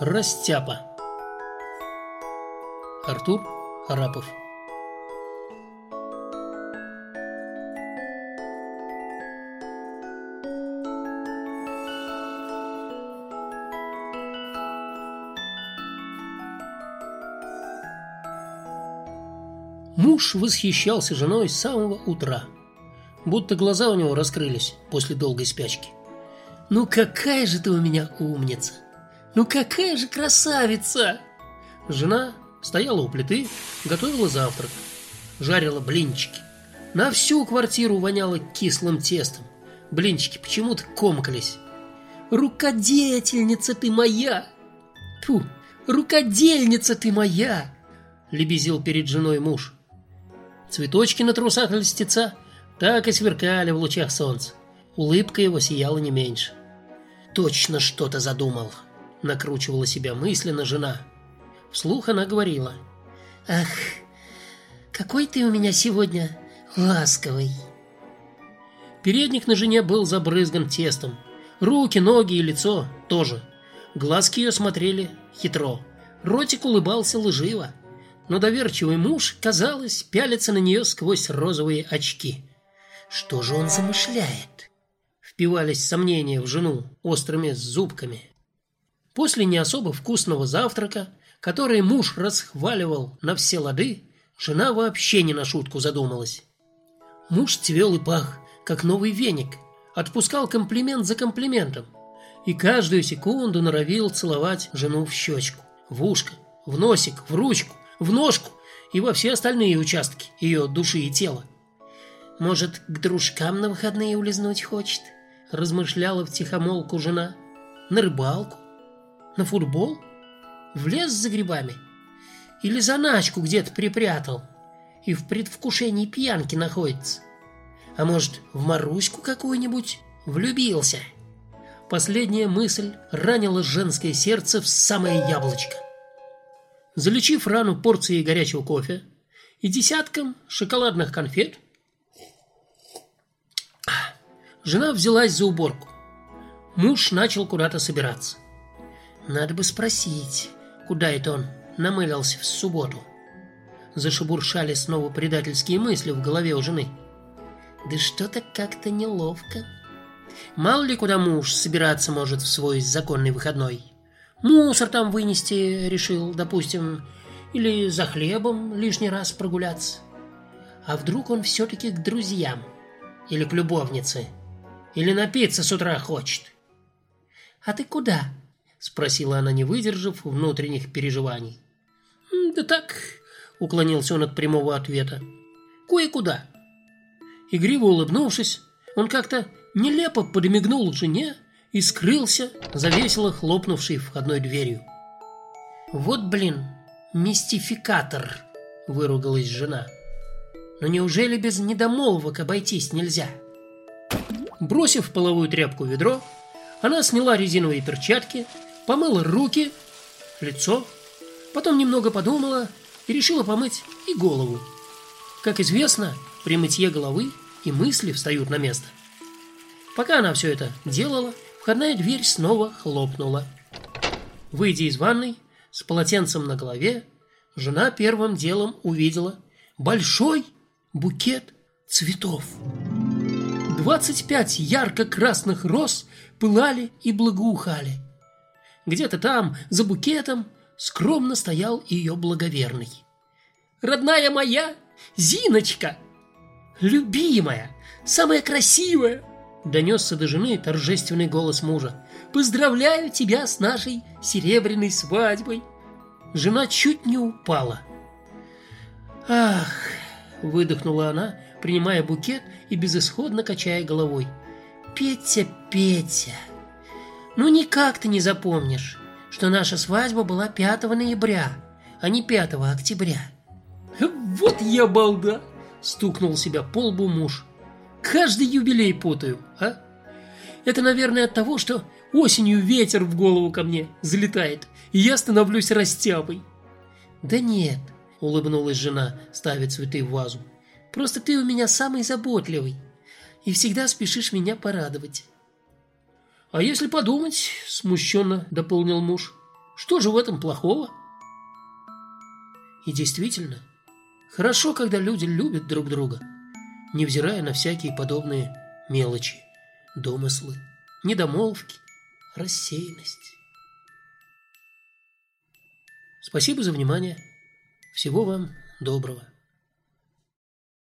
Растяпа. Артур Харапов. Муж восхищался женой с самого утра, будто глаза у него раскрылись после долгой спячки. «Ну какая же ты у меня умница! Ну какая же красавица!» Жена стояла у плиты, готовила завтрак, жарила блинчики. На всю квартиру воняло кислым тестом. Блинчики почему-то комкались. «Рукодельница ты моя!» Фу, рукодельница ты моя!» Лебезил перед женой муж. Цветочки на трусах льстеца так и сверкали в лучах солнца. Улыбка его сияла не меньше. «Точно что-то задумал», — накручивала себя мысленно жена. Вслух она говорила. «Ах, какой ты у меня сегодня ласковый!» Передник на жене был забрызган тестом. Руки, ноги и лицо тоже. Глазки ее смотрели хитро. Ротик улыбался лживо но доверчивый муж, казалось, пялится на нее сквозь розовые очки. Что же он замышляет? Впивались сомнения в жену острыми зубками. После не особо вкусного завтрака, который муж расхваливал на все лады, жена вообще не на шутку задумалась. Муж цвел и пах, как новый веник, отпускал комплимент за комплиментом и каждую секунду норовил целовать жену в щечку, в ушко, в носик, в ручку, в ножку и во все остальные участки ее души и тела. Может, к дружкам на выходные улизнуть хочет? Размышляла в тихомолку жена. На рыбалку? На футбол? В лес за грибами? Или заначку где-то припрятал и в предвкушении пьянки находится? А может, в Маруську какую-нибудь влюбился? Последняя мысль ранила женское сердце в самое яблочко залечив рану порцией горячего кофе и десятком шоколадных конфет, жена взялась за уборку. Муж начал куда-то собираться. Надо бы спросить, куда это он намылился в субботу. Зашебуршали снова предательские мысли в голове у жены. Да что-то как-то неловко. Мало ли куда муж собираться может в свой законный выходной. Мусор там вынести решил, допустим, или за хлебом лишний раз прогуляться. А вдруг он все-таки к друзьям? Или к любовнице? Или напиться с утра хочет? «А ты куда?» – спросила она, не выдержав внутренних переживаний. «Да так», – уклонился он от прямого ответа. «Кое-куда». Игриво улыбнувшись, он как-то нелепо подмигнул жене, и скрылся за весело хлопнувшей входной дверью. «Вот, блин, мистификатор!» – выругалась жена. «Но неужели без недомолвок обойтись нельзя?» Бросив половую тряпку в ведро, она сняла резиновые перчатки, помыла руки, лицо, потом немного подумала и решила помыть и голову. Как известно, при мытье головы и мысли встают на место. Пока она все это делала, Входная дверь снова хлопнула. Выйдя из ванной с полотенцем на голове, жена первым делом увидела большой букет цветов. Двадцать пять ярко-красных роз пылали и благоухали. Где-то там, за букетом, скромно стоял ее благоверный. «Родная моя, Зиночка! Любимая, самая красивая, Донесся до жены торжественный голос мужа. «Поздравляю тебя с нашей серебряной свадьбой!» Жена чуть не упала. «Ах!» – выдохнула она, принимая букет и безысходно качая головой. «Петя, Петя, ну никак ты не запомнишь, что наша свадьба была 5 ноября, а не 5 октября». «Вот я балда!» – стукнул себя по лбу муж. Каждый юбилей путаю, а? Это, наверное, от того, что осенью ветер в голову ко мне залетает, и я становлюсь растяпой. Да нет, улыбнулась жена, ставя цветы в вазу. Просто ты у меня самый заботливый и всегда спешишь меня порадовать. А если подумать, смущенно дополнил муж, Что же в этом плохого? И действительно, хорошо, когда люди любят друг друга, невзирая на всякие подобные мелочи, домыслы, недомолвки, рассеянность. Спасибо за внимание. Всего вам доброго.